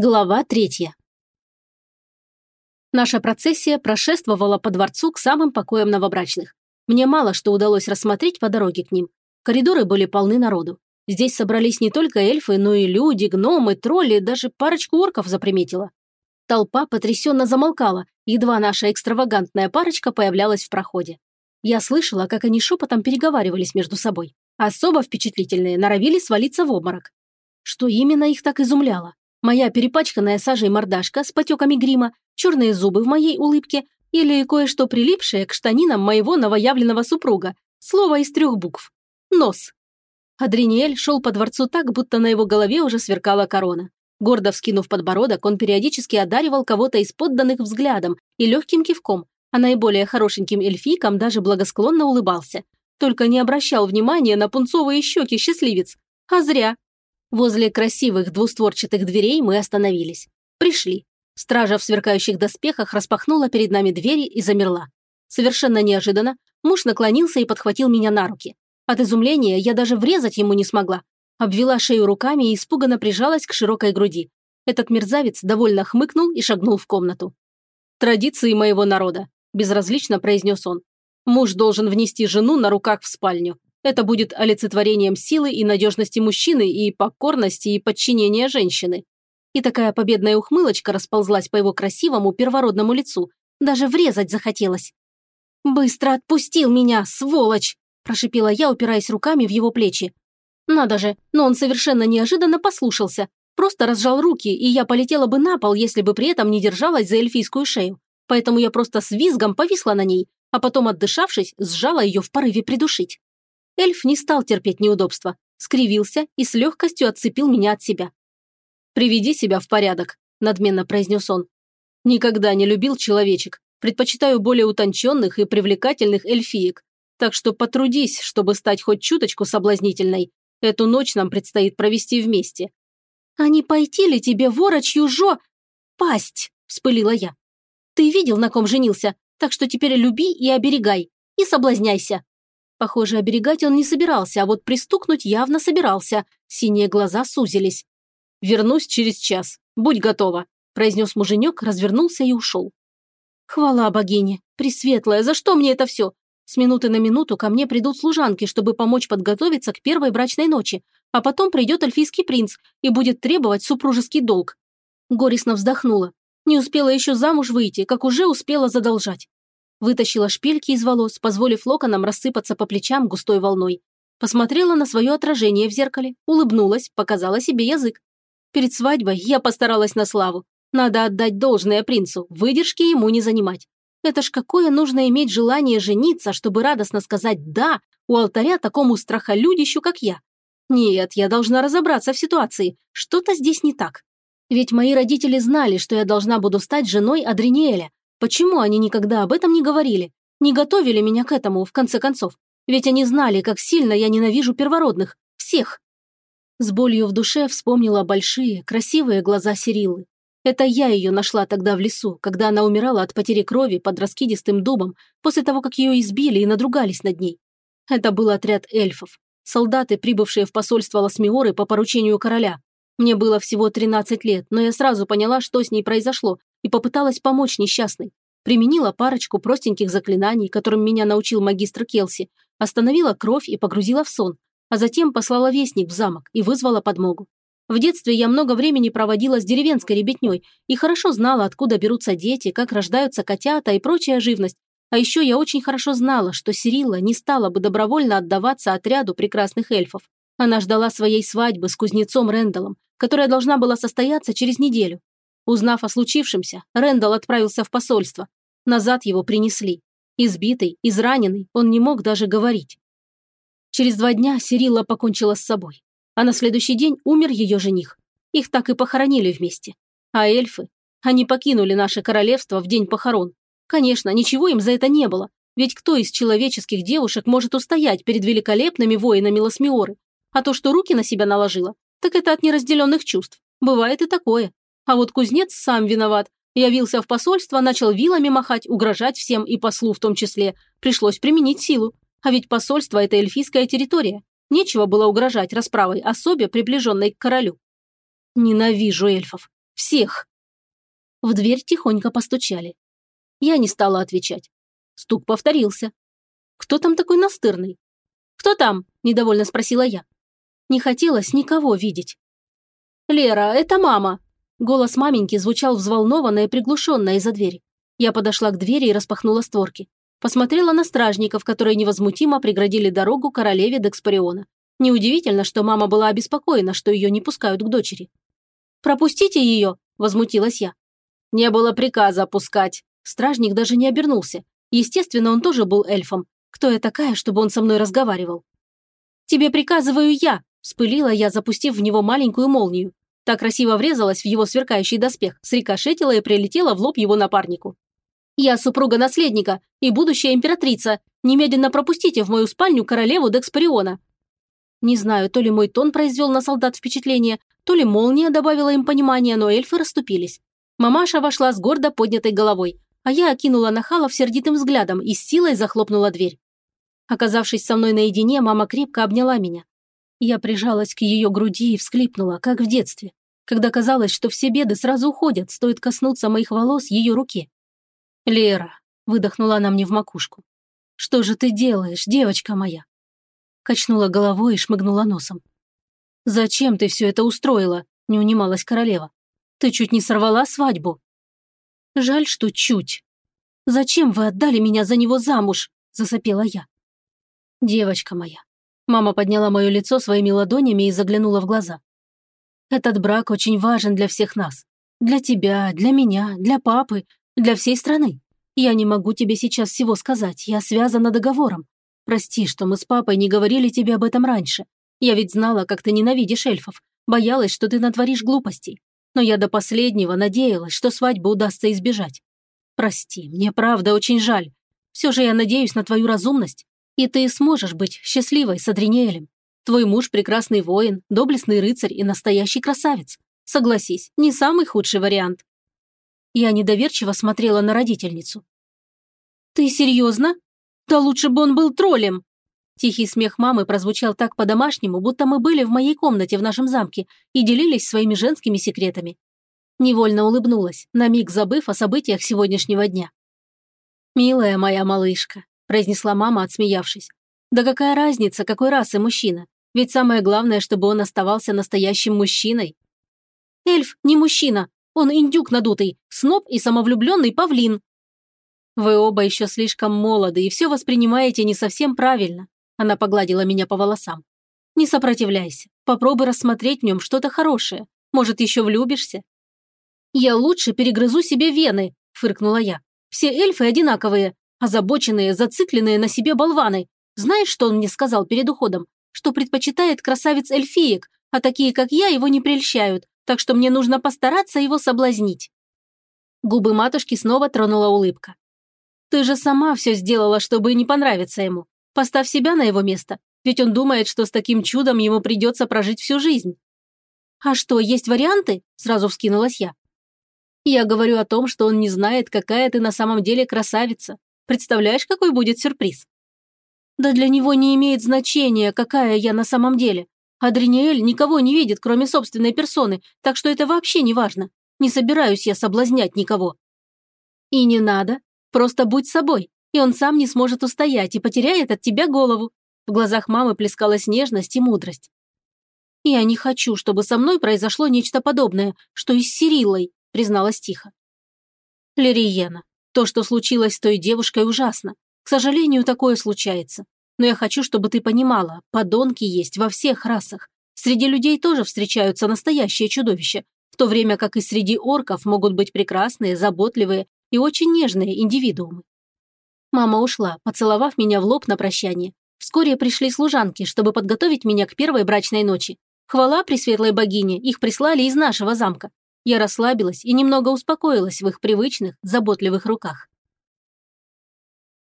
Глава третья. Наша процессия прошествовала по дворцу к самым покоям новобрачных. Мне мало что удалось рассмотреть по дороге к ним. Коридоры были полны народу. Здесь собрались не только эльфы, но и люди, гномы, тролли, даже парочку орков заприметила. Толпа потрясенно замолкала, едва наша экстравагантная парочка появлялась в проходе. Я слышала, как они шепотом переговаривались между собой. Особо впечатлительные норовили свалиться в обморок. Что именно их так изумляло? Моя перепачканная сажей мордашка с потеками грима, черные зубы в моей улыбке или кое-что прилипшее к штанинам моего новоявленного супруга. Слово из трех букв. Нос. Адриниэль шел по дворцу так, будто на его голове уже сверкала корона. Гордо вскинув подбородок, он периодически одаривал кого-то из подданных взглядом и легким кивком, а наиболее хорошеньким эльфийкам даже благосклонно улыбался. Только не обращал внимания на пунцовые щеки счастливец. А зря. Возле красивых двустворчатых дверей мы остановились. Пришли. Стража в сверкающих доспехах распахнула перед нами двери и замерла. Совершенно неожиданно муж наклонился и подхватил меня на руки. От изумления я даже врезать ему не смогла. Обвела шею руками и испуганно прижалась к широкой груди. Этот мерзавец довольно хмыкнул и шагнул в комнату. «Традиции моего народа», – безразлично произнес он. «Муж должен внести жену на руках в спальню. Это будет олицетворением силы и надежности мужчины и покорности и подчинения женщины. И такая победная ухмылочка расползлась по его красивому первородному лицу. Даже врезать захотелось. «Быстро отпустил меня, сволочь!» – прошипела я, упираясь руками в его плечи. Надо же, но он совершенно неожиданно послушался. Просто разжал руки, и я полетела бы на пол, если бы при этом не держалась за эльфийскую шею. Поэтому я просто с визгом повисла на ней, а потом, отдышавшись, сжала ее в порыве придушить. Эльф не стал терпеть неудобства, скривился и с легкостью отцепил меня от себя. «Приведи себя в порядок», – надменно произнес он. «Никогда не любил человечек. Предпочитаю более утонченных и привлекательных эльфиек. Так что потрудись, чтобы стать хоть чуточку соблазнительной. Эту ночь нам предстоит провести вместе». «А не пойти ли тебе ворочью жо... пасть?» – вспылила я. «Ты видел, на ком женился, так что теперь люби и оберегай. И соблазняйся». Похоже, оберегать он не собирался, а вот пристукнуть явно собирался. Синие глаза сузились. «Вернусь через час. Будь готова», – произнес муженек, развернулся и ушел. «Хвала богине! Пресветлая, за что мне это все? С минуты на минуту ко мне придут служанки, чтобы помочь подготовиться к первой брачной ночи, а потом придет эльфийский принц и будет требовать супружеский долг». Горестно вздохнула. Не успела еще замуж выйти, как уже успела задолжать. Вытащила шпильки из волос, позволив локонам рассыпаться по плечам густой волной. Посмотрела на свое отражение в зеркале, улыбнулась, показала себе язык. Перед свадьбой я постаралась на славу. Надо отдать должное принцу, выдержки ему не занимать. Это ж какое нужно иметь желание жениться, чтобы радостно сказать «да» у алтаря такому страхолюдищу, как я. Нет, я должна разобраться в ситуации. Что-то здесь не так. Ведь мои родители знали, что я должна буду стать женой Адриниэля, Почему они никогда об этом не говорили? Не готовили меня к этому, в конце концов? Ведь они знали, как сильно я ненавижу первородных. Всех. С болью в душе вспомнила большие, красивые глаза Сирилы. Это я ее нашла тогда в лесу, когда она умирала от потери крови под раскидистым дубом, после того, как ее избили и надругались над ней. Это был отряд эльфов. Солдаты, прибывшие в посольство Ласмиоры по поручению короля. Мне было всего 13 лет, но я сразу поняла, что с ней произошло, и попыталась помочь несчастной. Применила парочку простеньких заклинаний, которым меня научил магистр Келси, остановила кровь и погрузила в сон, а затем послала вестник в замок и вызвала подмогу. В детстве я много времени проводила с деревенской ребятней и хорошо знала, откуда берутся дети, как рождаются котята и прочая живность. А еще я очень хорошо знала, что Сирилла не стала бы добровольно отдаваться отряду прекрасных эльфов. Она ждала своей свадьбы с кузнецом Рэндаллом, которая должна была состояться через неделю. Узнав о случившемся, Рэндалл отправился в посольство. Назад его принесли. Избитый, израненный, он не мог даже говорить. Через два дня Сирилла покончила с собой. А на следующий день умер ее жених. Их так и похоронили вместе. А эльфы? Они покинули наше королевство в день похорон. Конечно, ничего им за это не было. Ведь кто из человеческих девушек может устоять перед великолепными воинами Лосмиоры? А то, что руки на себя наложила, так это от неразделенных чувств. Бывает и такое. А вот кузнец сам виноват. Явился в посольство, начал вилами махать, угрожать всем и послу в том числе. Пришлось применить силу. А ведь посольство – это эльфийская территория. Нечего было угрожать расправой особе, приближенной к королю. Ненавижу эльфов. Всех!» В дверь тихонько постучали. Я не стала отвечать. Стук повторился. «Кто там такой настырный?» «Кто там?» – недовольно спросила я. Не хотелось никого видеть. «Лера, это мама!» Голос маменьки звучал взволнованно и приглушенно из-за двери. Я подошла к двери и распахнула створки. Посмотрела на стражников, которые невозмутимо преградили дорогу королеве Декспариона. Неудивительно, что мама была обеспокоена, что ее не пускают к дочери. «Пропустите ее!» – возмутилась я. «Не было приказа опускать». Стражник даже не обернулся. Естественно, он тоже был эльфом. Кто я такая, чтобы он со мной разговаривал? «Тебе приказываю я!» – вспылила я, запустив в него маленькую молнию. Так красиво врезалась в его сверкающий доспех, срикошетила и прилетела в лоб его напарнику. «Я супруга наследника и будущая императрица. Немедленно пропустите в мою спальню королеву Декспариона». Не знаю, то ли мой тон произвел на солдат впечатление, то ли молния добавила им понимания, но эльфы расступились. Мамаша вошла с гордо поднятой головой, а я окинула нахалов сердитым взглядом и с силой захлопнула дверь. Оказавшись со мной наедине, мама крепко обняла меня. Я прижалась к ее груди и всклипнула, как в детстве, когда казалось, что все беды сразу уходят, стоит коснуться моих волос ее руке. «Лера», – выдохнула она мне в макушку, – «что же ты делаешь, девочка моя?» Качнула головой и шмыгнула носом. «Зачем ты все это устроила?» – не унималась королева. «Ты чуть не сорвала свадьбу». «Жаль, что чуть. Зачем вы отдали меня за него замуж?» – засопела я. «Девочка моя». Мама подняла мое лицо своими ладонями и заглянула в глаза. «Этот брак очень важен для всех нас. Для тебя, для меня, для папы, для всей страны. Я не могу тебе сейчас всего сказать, я связана договором. Прости, что мы с папой не говорили тебе об этом раньше. Я ведь знала, как ты ненавидишь эльфов, боялась, что ты натворишь глупостей. Но я до последнего надеялась, что свадьбу удастся избежать. Прости, мне правда очень жаль. Все же я надеюсь на твою разумность, и ты сможешь быть счастливой с Адриниэлем. Твой муж – прекрасный воин, доблестный рыцарь и настоящий красавец. Согласись, не самый худший вариант. Я недоверчиво смотрела на родительницу. «Ты серьезно? Да лучше бы он был троллем!» Тихий смех мамы прозвучал так по-домашнему, будто мы были в моей комнате в нашем замке и делились своими женскими секретами. Невольно улыбнулась, на миг забыв о событиях сегодняшнего дня. «Милая моя малышка, произнесла мама, отсмеявшись. «Да какая разница, какой расы мужчина? Ведь самое главное, чтобы он оставался настоящим мужчиной». «Эльф не мужчина, он индюк надутый, сноб и самовлюбленный павлин». «Вы оба еще слишком молоды и все воспринимаете не совсем правильно», она погладила меня по волосам. «Не сопротивляйся, попробуй рассмотреть в нем что-то хорошее. Может, еще влюбишься?» «Я лучше перегрызу себе вены», – фыркнула я. «Все эльфы одинаковые, Озабоченные, зацикленные на себе болваны. Знаешь, что он мне сказал перед уходом? Что предпочитает красавец-эльфиек, а такие, как я, его не прельщают, так что мне нужно постараться его соблазнить». Губы матушки снова тронула улыбка. «Ты же сама все сделала, чтобы не понравиться ему. Поставь себя на его место, ведь он думает, что с таким чудом ему придется прожить всю жизнь». «А что, есть варианты?» – сразу вскинулась я. «Я говорю о том, что он не знает, какая ты на самом деле красавица. Представляешь, какой будет сюрприз? Да для него не имеет значения, какая я на самом деле. Адриниэль никого не видит, кроме собственной персоны, так что это вообще не важно. Не собираюсь я соблазнять никого. И не надо. Просто будь собой, и он сам не сможет устоять и потеряет от тебя голову. В глазах мамы плескалась нежность и мудрость. «Я не хочу, чтобы со мной произошло нечто подобное, что и с Сирилой», призналась тихо. Лириена, то, что случилось с той девушкой, ужасно. К сожалению, такое случается. Но я хочу, чтобы ты понимала, подонки есть во всех расах. Среди людей тоже встречаются настоящие чудовища, в то время как и среди орков могут быть прекрасные, заботливые и очень нежные индивидуумы. Мама ушла, поцеловав меня в лоб на прощание. Вскоре пришли служанки, чтобы подготовить меня к первой брачной ночи. Хвала Пресветлой Богине, их прислали из нашего замка. Я расслабилась и немного успокоилась в их привычных, заботливых руках.